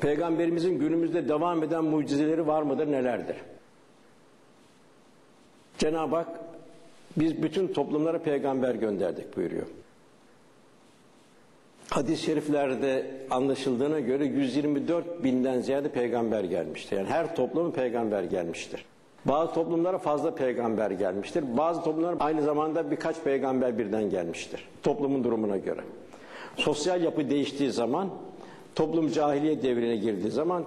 Peygamberimizin günümüzde devam eden mucizeleri var mıdır, nelerdir? Cenab-ı Hak biz bütün toplumlara peygamber gönderdik buyuruyor. Hadis-i şeriflerde anlaşıldığına göre 124 binden ziyade peygamber gelmiştir. Yani her topluma peygamber gelmiştir. Bazı toplumlara fazla peygamber gelmiştir. Bazı toplumlara aynı zamanda birkaç peygamber birden gelmiştir. Toplumun durumuna göre. Sosyal yapı değiştiği zaman, toplum cahiliye devrine girdiği zaman,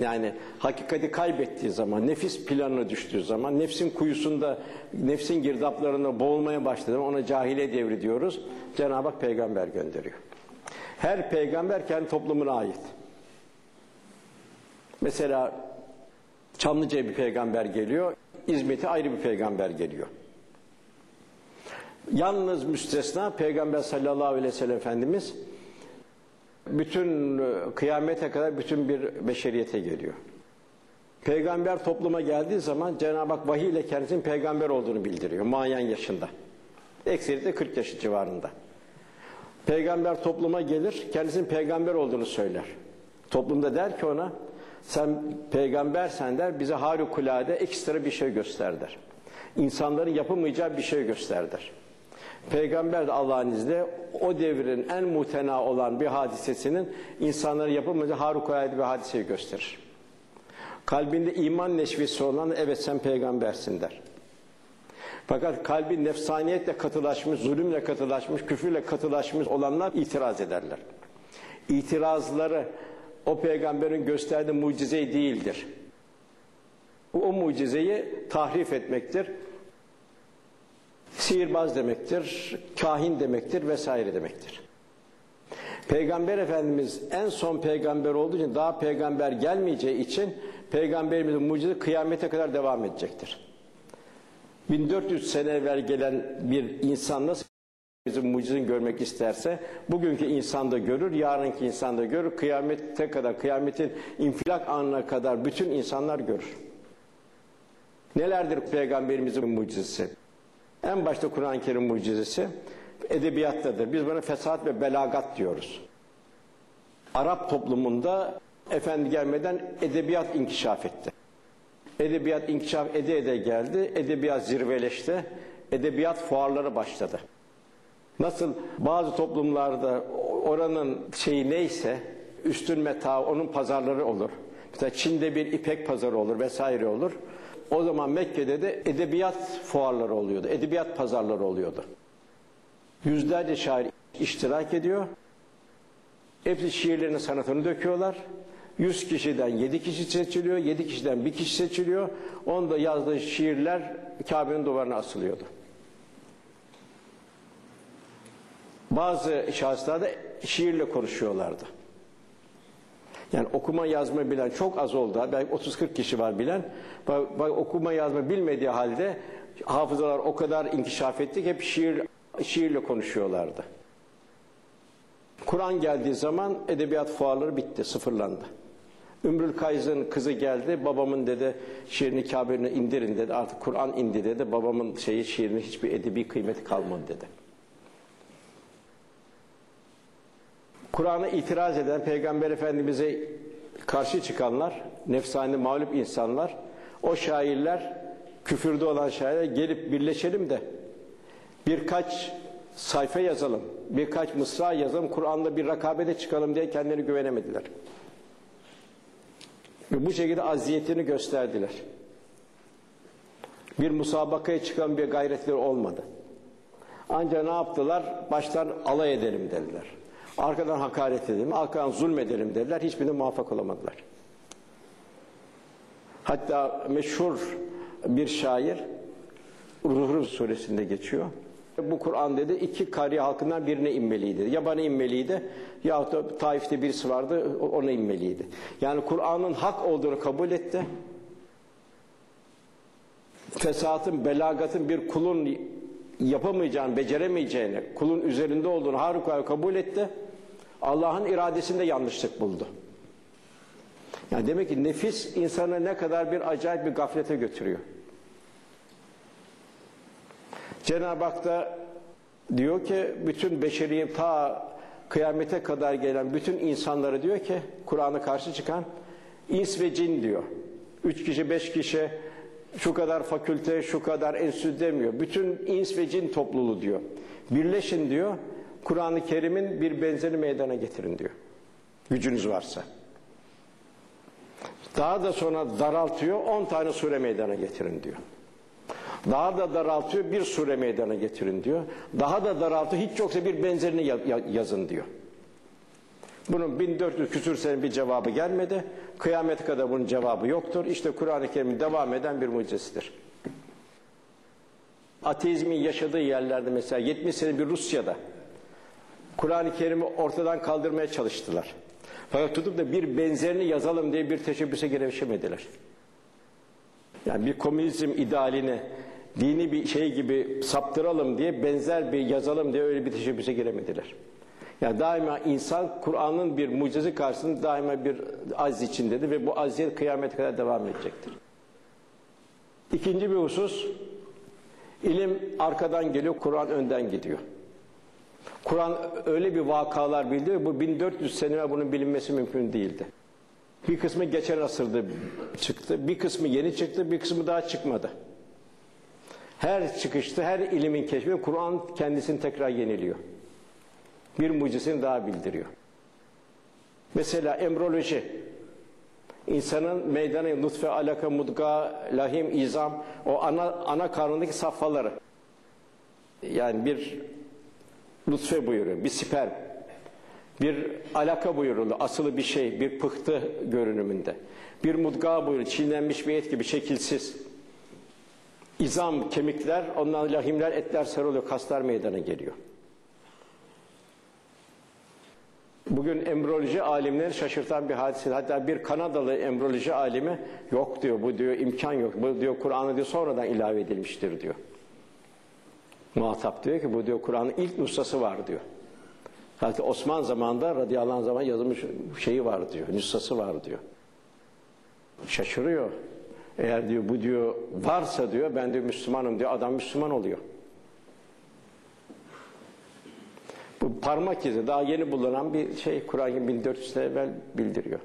yani hakikati kaybettiği zaman, nefis planına düştüğü zaman, nefsin kuyusunda, nefsin girdaplarına boğulmaya başladığı zaman ona cahiliye devri diyoruz. Cenab-ı Hak peygamber gönderiyor. Her peygamber kendi toplumuna ait. Mesela Çamlıca'ya bir peygamber geliyor, İzmit'e ayrı bir peygamber geliyor. Yalnız müstesna Peygamber sallallahu aleyhi ve sellem Efendimiz bütün kıyamete kadar bütün bir beşeriyete geliyor. Peygamber topluma geldiği zaman Cenab-ı Hak vahiy ile kendisinin peygamber olduğunu bildiriyor muayyen yaşında. Ekseriyette 40 yaşı civarında. Peygamber topluma gelir, kendisinin peygamber olduğunu söyler. Toplumda der ki ona, sen peygambersen der, bize harikulade ekstra bir şey göster der. İnsanların yapamayacağı bir şey göster der. Peygamber de Allah'ın izniyle o devrin en muhtena olan bir hadisesinin insanların yapamayacağı harikulade bir hadiseyi gösterir. Kalbinde iman neşvesi olan evet sen peygambersin der. Fakat kalbi nefsaniyetle katılaşmış, zulümle katılaşmış, küfürle katılaşmış olanlar itiraz ederler. İtirazları o peygamberin gösterdiği mucize değildir. O mucizeyi tahrif etmektir. Sihirbaz demektir, kahin demektir vesaire demektir. Peygamber Efendimiz en son peygamber olduğu için daha peygamber gelmeyeceği için peygamberimizin mucize kıyamete kadar devam edecektir. 1400 sene evvel gelen bir insan nasıl bizim mucizini görmek isterse bugünkü insan da görür, yarınki insan da görür, kıyamete kadar, kıyametin infilak anına kadar bütün insanlar görür. Nelerdir peygamberimizin mucizesi? En başta Kur'an-ı Kerim mucizesi edebiyattadır. Biz buna fesat ve belagat diyoruz. Arap toplumunda efendi gelmeden edebiyat inkişaf etti. Edebiyat inkişaf ede ede geldi, edebiyat zirveleşti, edebiyat fuarları başladı. Nasıl bazı toplumlarda oranın şeyi neyse, üstün meta onun pazarları olur. Mesela Çin'de bir ipek pazarı olur vesaire olur. O zaman Mekke'de de edebiyat fuarları oluyordu, edebiyat pazarları oluyordu. Yüzlerce şair iştirak ediyor. Hepsi şiirlerini, sanatını döküyorlar. 100 kişiden 7 kişi seçiliyor, 7 kişiden bir kişi seçiliyor. Onda yazdığı şiirler Kabe'nin duvarına asılıyordu. Bazı şahıslar da şiirle konuşuyorlardı. Yani okuma yazma bilen çok az oldu. Belki 30-40 kişi var bilen. Bak, bak, okuma yazma bilmediği halde hafızalar o kadar inkişaf etti ki hep şiir, şiirle konuşuyorlardı. Kur'an geldiği zaman edebiyat fuarları bitti, sıfırlandı. Ümrül Kays'ın kızı geldi, babamın dedi şiirini Kabe'ne indirin dedi, artık Kur'an indi dedi, babamın şeyi şiirinin hiçbir edebi kıymeti kalmadı dedi. Kur'an'a itiraz eden, Peygamber Efendimiz'e karşı çıkanlar, nefsani mağlup insanlar, o şairler, küfürde olan şairler gelip birleşelim de birkaç sayfa yazalım, birkaç mısra yazalım, Kur'an'da bir rakabete çıkalım diye kendileri güvenemediler. Ve bu şekilde aziyetini gösterdiler. Bir musabakaya çıkan bir gayretleri olmadı. Ancak ne yaptılar? Baştan alay edelim dediler. Arkadan hakaret edelim, arkadan zulmedelim dediler. Hiçbirine muvaffak olamadılar. Hatta meşhur bir şair Ruhru suresinde geçiyor. Bu Kur'an dedi iki kari halkından birine inmeliydi. Ya bana inmeliydi ya da Taif'te birisi vardı ona inmeliydi. Yani Kur'an'ın hak olduğunu kabul etti. Fesatın, belagatın bir kulun yapamayacağını, beceremeyeceğini, kulun üzerinde olduğunu harikulade kabul etti. Allah'ın iradesinde yanlışlık buldu. Yani demek ki nefis insanı ne kadar bir acayip bir gaflete götürüyor. Cenab-ı Hak da diyor ki bütün beşeriyet ta kıyamete kadar gelen bütün insanları diyor ki Kur'an'a karşı çıkan ins ve cin diyor. Üç kişi, beş kişi, şu kadar fakülte, şu kadar enstitü demiyor. Bütün ins ve cin topluluğu diyor. Birleşin diyor. Kur'an-ı Kerim'in bir benzeri meydana getirin diyor. Gücünüz varsa. Daha da sonra daraltıyor, 10 tane sure meydana getirin diyor. Daha da daraltıyor, bir sure meydana getirin diyor. Daha da daraltıyor, hiç yoksa bir benzerini yazın diyor. Bunun 1400 küsür sene bir cevabı gelmedi. Kıyamet kadar bunun cevabı yoktur. İşte Kur'an-ı Kerim'in devam eden bir mucizesidir. Ateizmin yaşadığı yerlerde mesela 70 sene bir Rusya'da Kur'an-ı Kerim'i ortadan kaldırmaya çalıştılar. Fakat tutup da bir benzerini yazalım diye bir teşebbüse girişemediler. Yani bir komünizm idealini dini bir şey gibi saptıralım diye benzer bir yazalım diye öyle bir teşebbüse giremediler. Yani daima insan Kur'an'ın bir mucize karşısında daima bir az içindedir ve bu aziyet kıyamete kadar devam edecektir. İkinci bir husus, ilim arkadan geliyor, Kur'an önden gidiyor. Kur'an öyle bir vakalar bildi bu 1400 sene bunun bilinmesi mümkün değildi. Bir kısmı geçen asırda çıktı, bir kısmı yeni çıktı, bir kısmı daha çıkmadı. Her çıkışta, her ilimin keşfi Kur'an kendisini tekrar yeniliyor. Bir mucizesini daha bildiriyor. Mesela embriyoloji, insanın meydanı, nutfe, alaka, mudga, lahim, izam, o ana, ana karnındaki safhaları. Yani bir nutfe buyuruyor, bir sperm, bir alaka buyurulu, asılı bir şey, bir pıhtı görünümünde. Bir mudga buyuruyor, çiğnenmiş bir et gibi şekilsiz. İzam, kemikler, ondan lahimler, etler sarılıyor, kaslar meydana geliyor. Bugün embriyoloji alimleri şaşırtan bir hadise. Hatta bir Kanadalı embriyoloji alimi yok diyor, bu diyor imkan yok. Bu diyor Kur'an'ı diyor sonradan ilave edilmiştir diyor. Muhatap diyor ki bu diyor Kur'an'ın ilk nüshası var diyor. Hatta Osman zamanında radıyallahu anh zaman yazılmış şeyi var diyor, nüshası var diyor. Şaşırıyor. Eğer diyor bu diyor varsa diyor ben diyor Müslümanım diyor adam Müslüman oluyor. Bu parmak izi daha yeni bulunan bir şey Kur'an 1400 sene evvel bildiriyor.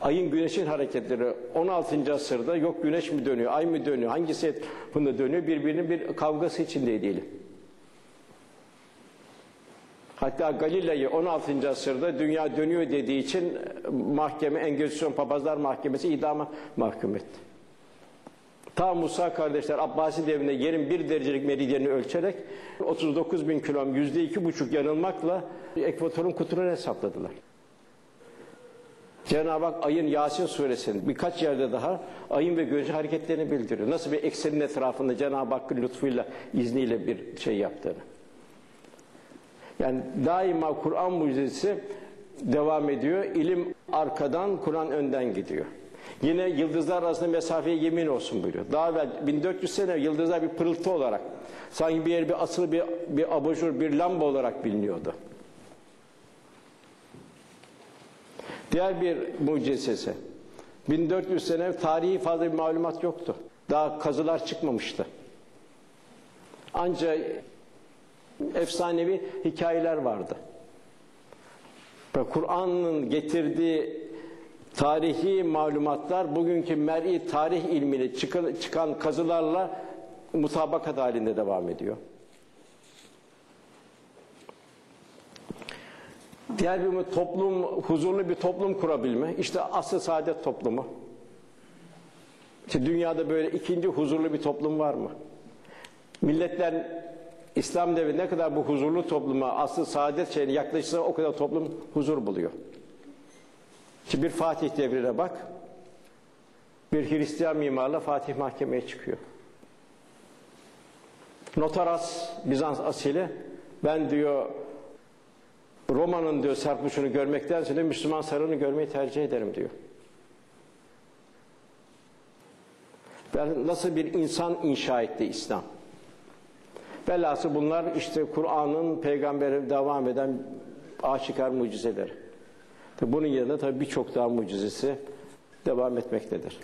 Ayın güneşin hareketleri 16. asırda yok güneş mi dönüyor, ay mı dönüyor, hangisi bunda dönüyor birbirinin bir kavgası içindeydi. Hatta Galile'yi 16. asırda dünya dönüyor dediği için mahkeme, Engizisyon Papazlar Mahkemesi idama mahkum etti. Ta Musa kardeşler Abbasi devrinde yerin bir derecelik meridyenini ölçerek 39 bin kilom yüzde iki buçuk yanılmakla ekvatorun kuturunu hesapladılar. Cenab-ı Hak ayın Yasin suresinin birkaç yerde daha ayın ve güneşin hareketlerini bildiriyor. Nasıl bir eksenin etrafında Cenab-ı Hakk'ın lütfuyla, izniyle bir şey yaptığını. Yani daima Kur'an mucizesi devam ediyor. İlim arkadan, Kur'an önden gidiyor. Yine yıldızlar arasında mesafeye yemin olsun buyuruyor. Daha evvel 1400 sene yıldızlar bir pırıltı olarak, sanki bir yer bir asılı bir, bir abajur, bir lamba olarak biliniyordu. Diğer bir mucizesi. 1400 sene tarihi fazla bir malumat yoktu. Daha kazılar çıkmamıştı. Ancak efsanevi hikayeler vardı. Kur'an'ın getirdiği tarihi malumatlar bugünkü mer'i tarih ilmiyle çıkan kazılarla mutabakat halinde devam ediyor. Diğer bir toplum, huzurlu bir toplum kurabilme. İşte asıl saadet toplumu. İşte dünyada böyle ikinci huzurlu bir toplum var mı? Milletler İslam devri ne kadar bu huzurlu topluma asıl saadet şeyine yaklaşırsa o kadar toplum huzur buluyor. Şimdi bir Fatih devrine bak. Bir Hristiyan mimarla Fatih mahkemeye çıkıyor. Notaras, Bizans asili, ben diyor Roma'nın diyor serpuşunu görmektense de Müslüman sarığını görmeyi tercih ederim diyor. Ben nasıl bir insan inşa etti İslam? Velhası bunlar işte Kur'an'ın peygambere devam eden aşikar mucizeleri. Bunun yanında tabii birçok daha mucizesi devam etmektedir.